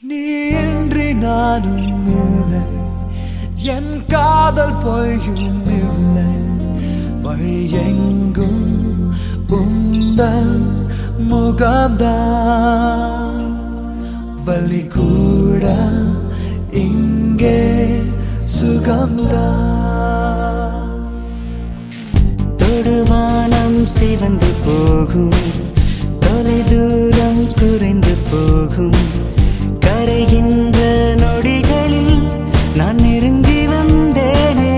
நீன்றி நானும் இல்லை. என் காதல் பொய்யும் இல்லை. வழி எங்கும் உந்தல் முகம்தான். வழி கூட இங்கே சுகம்தான். தொடுவானம் சிவந்து போகும். தொலை நெருங்கி வந்தேனே.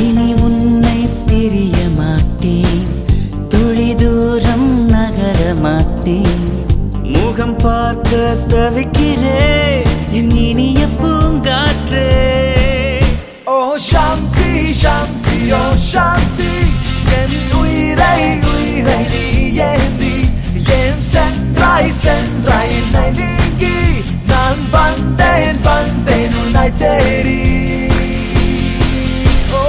இனி உன்னை பிரிய மாட்டேன். துளி தூரம் நகர மாட்டேன். முகம் பார்க்க தவிக்கிறேன் என் இனிய பூங்காற்றே. ஓ சாந்தி சாந்தி ஓ சாந்தி. என் உயிரை உயிரை நீ ஏந்தி என் சென்றாய் உன்னை தேடி ஓ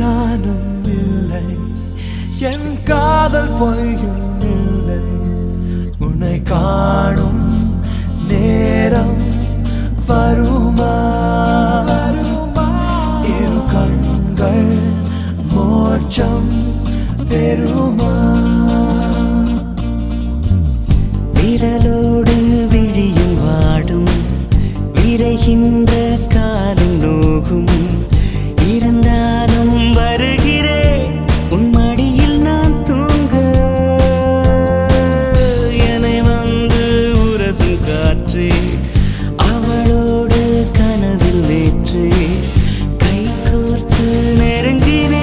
நானும் இல்லை. என் காதல் பொய்யும் இல்லை. உன்னை காணும் நேரம் வருமா? வருமா? இரு கண்கள் மோட்சம் பெருமா விரலோடு விழியும் வாடும் விரைகின்ற காலம் நோகும். இருந்தாலும் வருகிறேன் உன் மடியில் நான் தூங்க. என்னை வந்து உரசும் காற்றே அவளோடு கனவில் நேற்று. கை கோர்த்து நெருங்கினேன்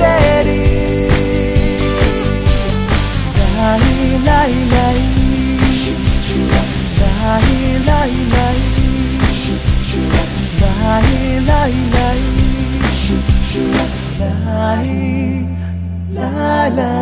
steady ないないないシュシュラないないないシュシュラないないないシュシュラないないない